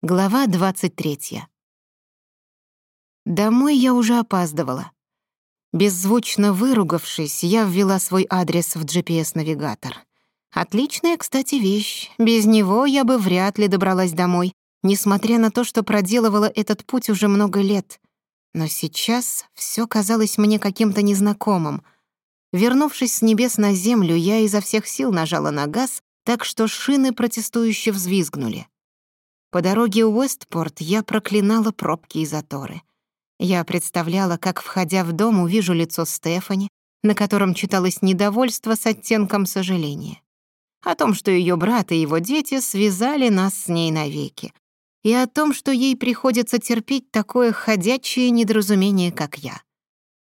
Глава 23. Домой я уже опаздывала. Беззвучно выругавшись, я ввела свой адрес в GPS-навигатор. Отличная, кстати, вещь. Без него я бы вряд ли добралась домой, несмотря на то, что проделывала этот путь уже много лет. Но сейчас все казалось мне каким-то незнакомым. Вернувшись с небес на землю, я изо всех сил нажала на газ, так что шины протестующе взвизгнули. По дороге в Уэстпорт я проклинала пробки и заторы. Я представляла, как, входя в дом, увижу лицо Стефани, на котором читалось недовольство с оттенком сожаления. О том, что ее брат и его дети связали нас с ней навеки. И о том, что ей приходится терпеть такое ходячее недоразумение, как я.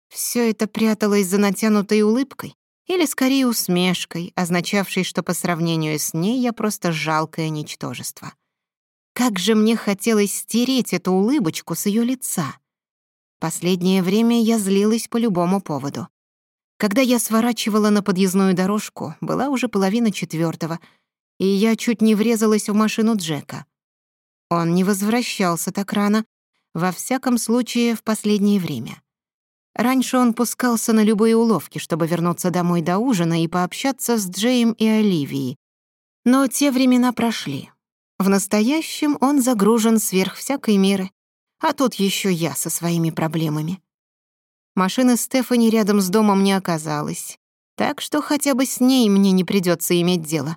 Все это пряталось за натянутой улыбкой, или скорее усмешкой, означавшей, что по сравнению с ней я просто жалкое ничтожество. Как же мне хотелось стереть эту улыбочку с ее лица. Последнее время я злилась по любому поводу. Когда я сворачивала на подъездную дорожку, была уже половина четвертого, и я чуть не врезалась в машину Джека. Он не возвращался так рано, во всяком случае, в последнее время. Раньше он пускался на любые уловки, чтобы вернуться домой до ужина и пообщаться с Джеем и Оливией. Но те времена прошли. В настоящем он загружен сверх всякой меры, а тут еще я со своими проблемами. Машины Стефани рядом с домом не оказалось, так что хотя бы с ней мне не придется иметь дело.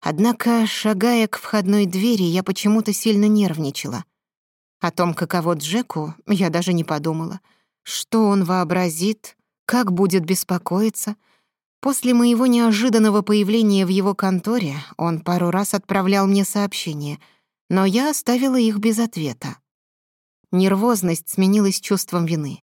Однако, шагая к входной двери, я почему-то сильно нервничала. О том, каково Джеку, я даже не подумала. Что он вообразит, как будет беспокоиться — После моего неожиданного появления в его конторе он пару раз отправлял мне сообщения, но я оставила их без ответа. Нервозность сменилась чувством вины.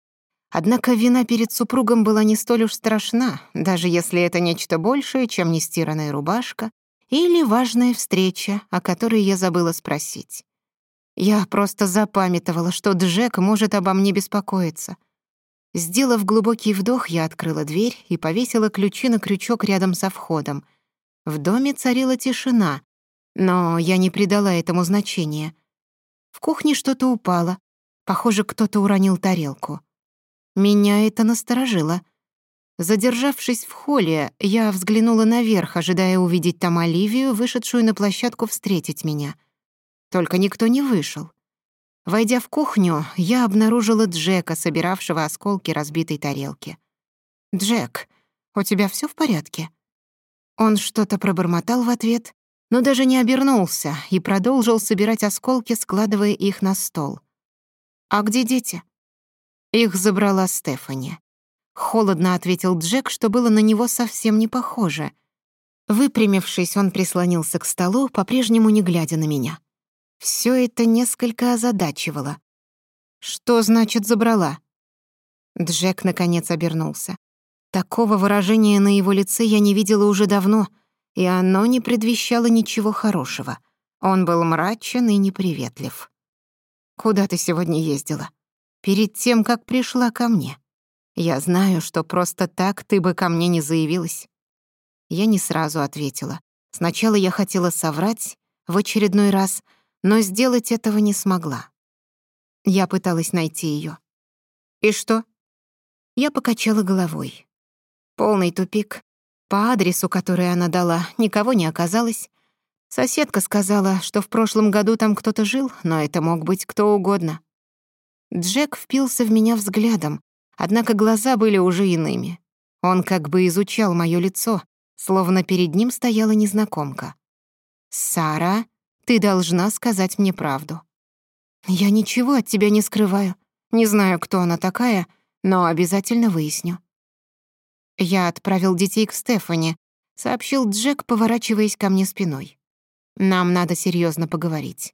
Однако вина перед супругом была не столь уж страшна, даже если это нечто большее, чем нестиранная рубашка или важная встреча, о которой я забыла спросить. Я просто запамятовала, что Джек может обо мне беспокоиться сделав глубокий вдох, я открыла дверь и повесила ключи на крючок рядом со входом. В доме царила тишина, но я не придала этому значения. В кухне что-то упало. Похоже, кто-то уронил тарелку. Меня это насторожило. Задержавшись в холле, я взглянула наверх, ожидая увидеть там Оливию, вышедшую на площадку встретить меня. Только никто не вышел. Войдя в кухню, я обнаружила Джека, собиравшего осколки разбитой тарелки. «Джек, у тебя все в порядке?» Он что-то пробормотал в ответ, но даже не обернулся и продолжил собирать осколки, складывая их на стол. «А где дети?» Их забрала Стефани. Холодно ответил Джек, что было на него совсем не похоже. Выпрямившись, он прислонился к столу, по-прежнему не глядя на меня. Все это несколько озадачивало. «Что значит забрала?» Джек наконец обернулся. Такого выражения на его лице я не видела уже давно, и оно не предвещало ничего хорошего. Он был мрачен и неприветлив. «Куда ты сегодня ездила?» «Перед тем, как пришла ко мне. Я знаю, что просто так ты бы ко мне не заявилась». Я не сразу ответила. Сначала я хотела соврать, в очередной раз — но сделать этого не смогла. Я пыталась найти ее. И что? Я покачала головой. Полный тупик. По адресу, который она дала, никого не оказалось. Соседка сказала, что в прошлом году там кто-то жил, но это мог быть кто угодно. Джек впился в меня взглядом, однако глаза были уже иными. Он как бы изучал моё лицо, словно перед ним стояла незнакомка. «Сара?» Ты должна сказать мне правду». «Я ничего от тебя не скрываю. Не знаю, кто она такая, но обязательно выясню». «Я отправил детей к Стефани», — сообщил Джек, поворачиваясь ко мне спиной. «Нам надо серьезно поговорить.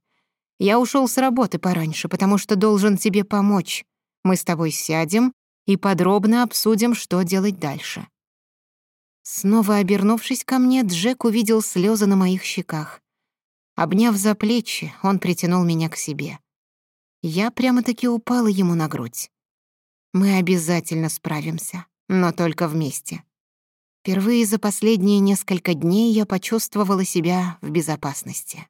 Я ушел с работы пораньше, потому что должен тебе помочь. Мы с тобой сядем и подробно обсудим, что делать дальше». Снова обернувшись ко мне, Джек увидел слезы на моих щеках. Обняв за плечи, он притянул меня к себе. Я прямо-таки упала ему на грудь. Мы обязательно справимся, но только вместе. Впервые за последние несколько дней я почувствовала себя в безопасности.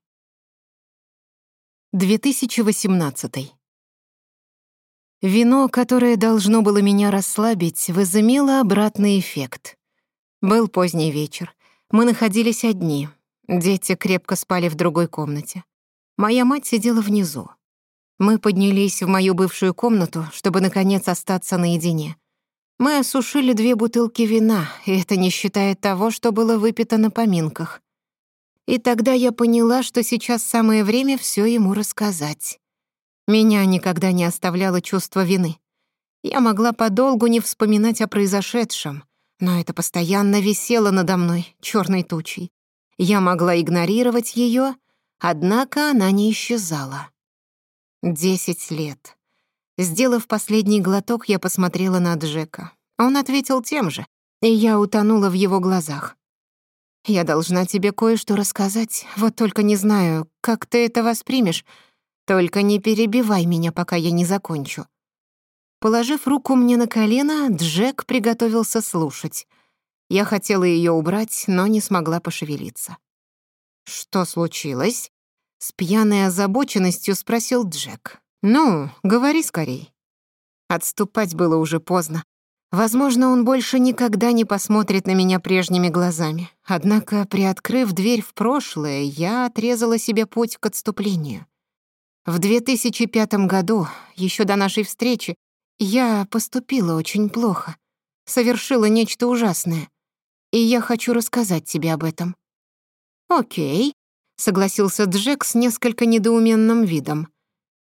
2018. Вино, которое должно было меня расслабить, возымело обратный эффект. Был поздний вечер. Мы находились одни, Дети крепко спали в другой комнате. Моя мать сидела внизу. Мы поднялись в мою бывшую комнату, чтобы, наконец, остаться наедине. Мы осушили две бутылки вина, и это не считая того, что было выпито на поминках. И тогда я поняла, что сейчас самое время все ему рассказать. Меня никогда не оставляло чувство вины. Я могла подолгу не вспоминать о произошедшем, но это постоянно висело надо мной черной тучей. Я могла игнорировать ее, однако она не исчезала. Десять лет. Сделав последний глоток, я посмотрела на Джека. Он ответил тем же, и я утонула в его глазах. Я должна тебе кое-что рассказать, вот только не знаю, как ты это воспримешь. Только не перебивай меня, пока я не закончу». Положив руку мне на колено, Джек приготовился слушать. Я хотела ее убрать, но не смогла пошевелиться. «Что случилось?» — с пьяной озабоченностью спросил Джек. «Ну, говори скорей». Отступать было уже поздно. Возможно, он больше никогда не посмотрит на меня прежними глазами. Однако, приоткрыв дверь в прошлое, я отрезала себе путь к отступлению. В 2005 году, еще до нашей встречи, я поступила очень плохо, совершила нечто ужасное, и я хочу рассказать тебе об этом». «Окей», — согласился Джек с несколько недоуменным видом.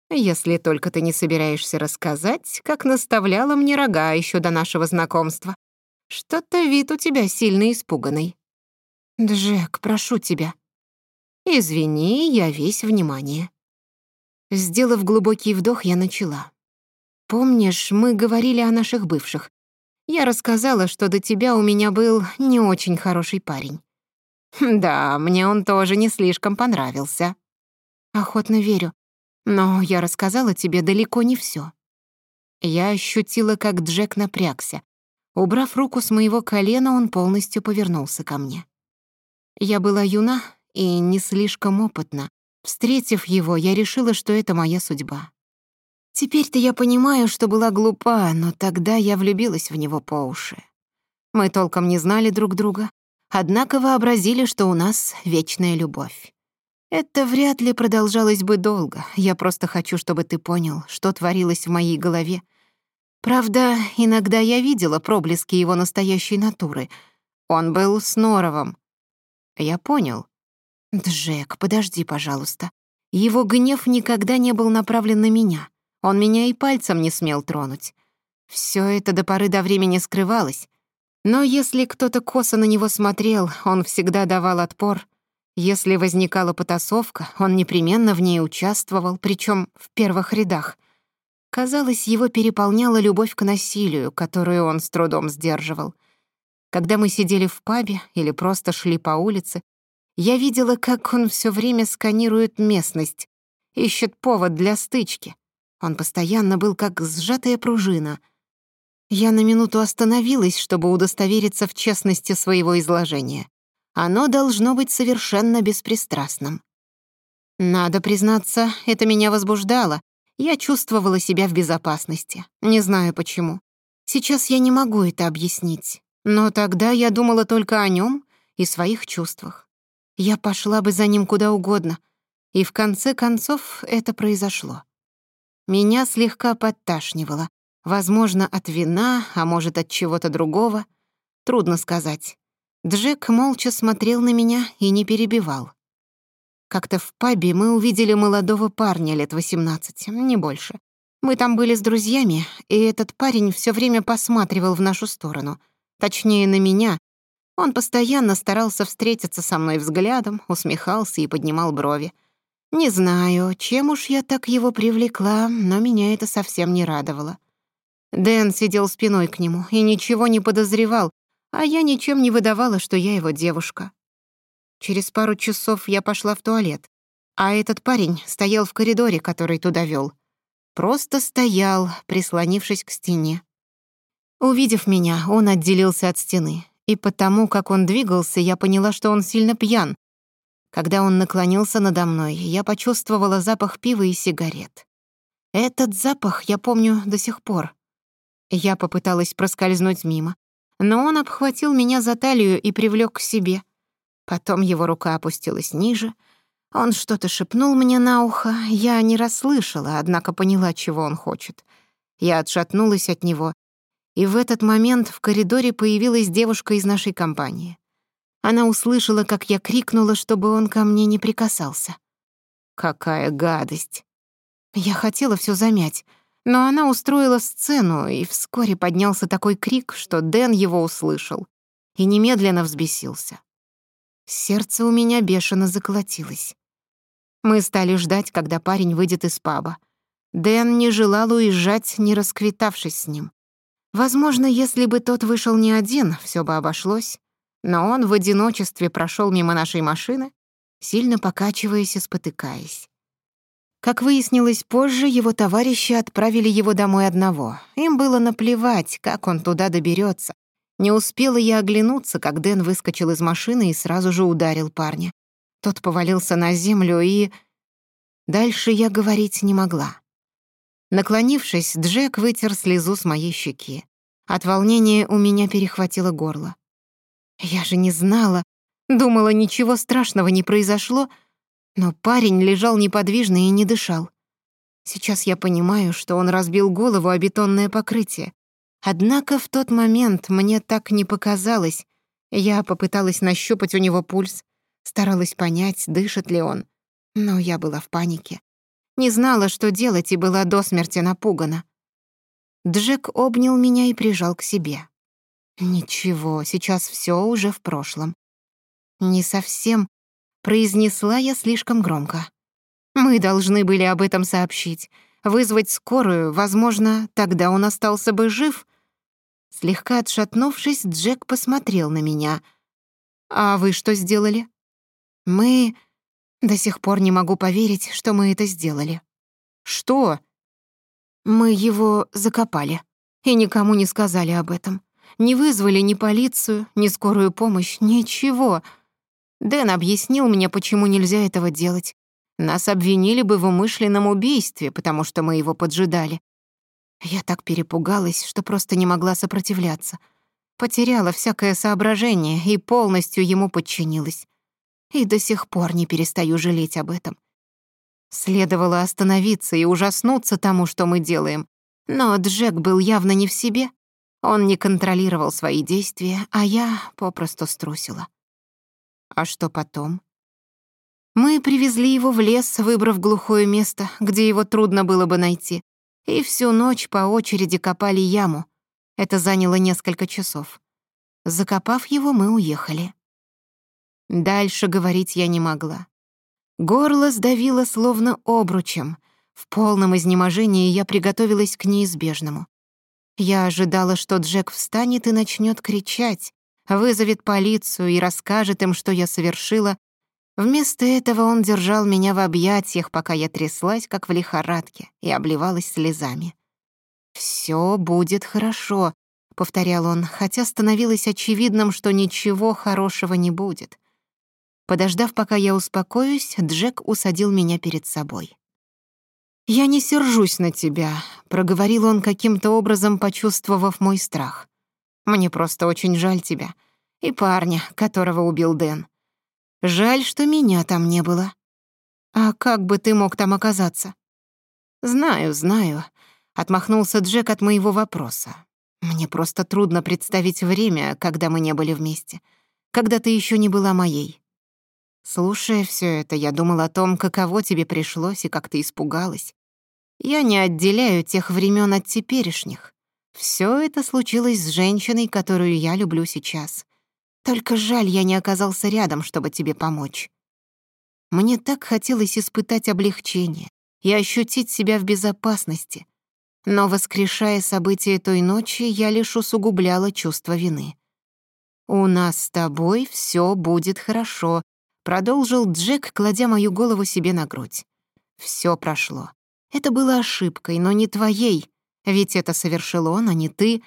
«Если только ты не собираешься рассказать, как наставляла мне рога еще до нашего знакомства. Что-то вид у тебя сильно испуганный». «Джек, прошу тебя». «Извини, я весь внимание». Сделав глубокий вдох, я начала. «Помнишь, мы говорили о наших бывших? я рассказала, что до тебя у меня был не очень хороший парень. Хм, да, мне он тоже не слишком понравился. Охотно верю, но я рассказала тебе далеко не все. Я ощутила, как Джек напрягся. Убрав руку с моего колена, он полностью повернулся ко мне. Я была юна и не слишком опытна. Встретив его, я решила, что это моя судьба. Теперь-то я понимаю, что была глупа, но тогда я влюбилась в него по уши. Мы толком не знали друг друга, однако вообразили, что у нас вечная любовь. Это вряд ли продолжалось бы долго. Я просто хочу, чтобы ты понял, что творилось в моей голове. Правда, иногда я видела проблески его настоящей натуры. Он был с Норовом. Я понял. Джек, подожди, пожалуйста. Его гнев никогда не был направлен на меня. Он меня и пальцем не смел тронуть. Все это до поры до времени скрывалось. Но если кто-то косо на него смотрел, он всегда давал отпор. Если возникала потасовка, он непременно в ней участвовал, причем в первых рядах. Казалось, его переполняла любовь к насилию, которую он с трудом сдерживал. Когда мы сидели в пабе или просто шли по улице, я видела, как он все время сканирует местность, ищет повод для стычки, он постоянно был как сжатая пружина. Я на минуту остановилась, чтобы удостовериться в честности своего изложения. Оно должно быть совершенно беспристрастным. Надо признаться, это меня возбуждало. Я чувствовала себя в безопасности. Не знаю почему. Сейчас я не могу это объяснить. Но тогда я думала только о нем и своих чувствах. Я пошла бы за ним куда угодно. И в конце концов это произошло. Меня слегка подташнивало. Возможно, от вина, а может, от чего-то другого. Трудно сказать. Джек молча смотрел на меня и не перебивал. Как-то в пабе мы увидели молодого парня лет 18, не больше. Мы там были с друзьями, и этот парень все время посматривал в нашу сторону. Точнее, на меня. Он постоянно старался встретиться со мной взглядом, усмехался и поднимал брови. Не знаю, чем уж я так его привлекла, но меня это совсем не радовало». Дэн сидел спиной к нему и ничего не подозревал, а я ничем не выдавала, что я его девушка. Через пару часов я пошла в туалет, а этот парень стоял в коридоре, который туда вел. Просто стоял, прислонившись к стене. Увидев меня, он отделился от стены, и потому, как он двигался, я поняла, что он сильно пьян, когда он наклонился надо мной, я почувствовала запах пива и сигарет. Этот запах я помню до сих пор. Я попыталась проскользнуть мимо, но он обхватил меня за талию и привлёк к себе. Потом его рука опустилась ниже. Он что-то шепнул мне на ухо. Я не расслышала, однако поняла, чего он хочет. Я отшатнулась от него, и в этот момент в коридоре появилась девушка из нашей компании. Она услышала, как я крикнула, чтобы он ко мне не прикасался. «Какая гадость!» Я хотела все замять, но она устроила сцену, и вскоре поднялся такой крик, что Дэн его услышал и немедленно взбесился. Сердце у меня бешено заколотилось. Мы стали ждать, когда парень выйдет из паба. Дэн не желал уезжать, не расквитавшись с ним. Возможно, если бы тот вышел не один, все бы обошлось. Но он в одиночестве прошёл мимо нашей машины, сильно покачиваясь и спотыкаясь. Как выяснилось позже, его товарищи отправили его домой одного. Им было наплевать, как он туда доберётся. Не успела я оглянуться, как Дэн выскочил из машины и сразу же ударил парня. Тот повалился на землю и... Дальше я говорить не могла. Наклонившись, Джек вытер слезу с моей щеки. От волнения у меня перехватило горло. Я же не знала, думала, ничего страшного не произошло, но парень лежал неподвижно и не дышал. Сейчас я понимаю, что он разбил голову о бетонное покрытие. Однако в тот момент мне так не показалось. Я попыталась нащупать у него пульс, старалась понять, дышит ли он. Но я была в панике. Не знала, что делать, и была до смерти напугана. Джек обнял меня и прижал к себе. Ничего, сейчас все уже в прошлом. Не совсем, произнесла я слишком громко. Мы должны были об этом сообщить, вызвать скорую, возможно, тогда он остался бы жив. Слегка отшатнувшись, Джек посмотрел на меня. «А вы что сделали?» «Мы...» До сих пор не могу поверить, что мы это сделали. «Что?» «Мы его закопали и никому не сказали об этом. Не вызвали ни полицию, ни скорую помощь, ничего. Дэн объяснил мне, почему нельзя этого делать. Нас обвинили бы в умышленном убийстве, потому что мы его поджидали. Я так перепугалась, что просто не могла сопротивляться. Потеряла всякое соображение и полностью ему подчинилась. И до сих пор не перестаю жалеть об этом. Следовало остановиться и ужаснуться тому, что мы делаем. Но Джек был явно не в себе. Он не контролировал свои действия, а я попросту струсила. А что потом? Мы привезли его в лес, выбрав глухое место, где его трудно было бы найти, и всю ночь по очереди копали яму. Это заняло несколько часов. Закопав его, мы уехали. Дальше говорить я не могла. Горло сдавило словно обручем. В полном изнеможении я приготовилась к неизбежному. Я ожидала, что Джек встанет и начнет кричать, вызовет полицию и расскажет им, что я совершила. Вместо этого он держал меня в объятиях, пока я тряслась, как в лихорадке, и обливалась слезами. «Всё будет хорошо», — повторял он, хотя становилось очевидным, что ничего хорошего не будет. Подождав, пока я успокоюсь, Джек усадил меня перед собой. «Я не сержусь на тебя», — проговорил он каким-то образом, почувствовав мой страх. «Мне просто очень жаль тебя и парня, которого убил Дэн. Жаль, что меня там не было. А как бы ты мог там оказаться?» «Знаю, знаю», — отмахнулся Джек от моего вопроса. «Мне просто трудно представить время, когда мы не были вместе, когда ты еще не была моей. Слушая все это, я думал о том, каково тебе пришлось и как ты испугалась. Я не отделяю тех времен от теперешних. Все это случилось с женщиной, которую я люблю сейчас. Только жаль, я не оказался рядом, чтобы тебе помочь. Мне так хотелось испытать облегчение и ощутить себя в безопасности. Но, воскрешая события той ночи, я лишь усугубляла чувство вины. «У нас с тобой все будет хорошо», — продолжил Джек, кладя мою голову себе на грудь. Все прошло. Это было ошибкой, но не твоей, ведь это совершил он, а не ты.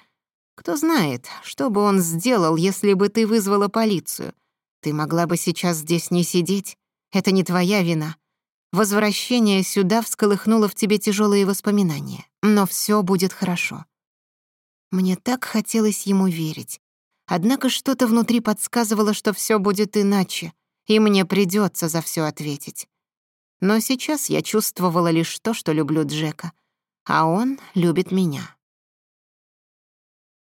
Кто знает, что бы он сделал, если бы ты вызвала полицию. Ты могла бы сейчас здесь не сидеть. Это не твоя вина. Возвращение сюда всколыхнуло в тебе тяжелые воспоминания. Но все будет хорошо. Мне так хотелось ему верить. Однако что-то внутри подсказывало, что все будет иначе, и мне придется за все ответить. Но сейчас я чувствовала лишь то, что люблю Джека, а он любит меня.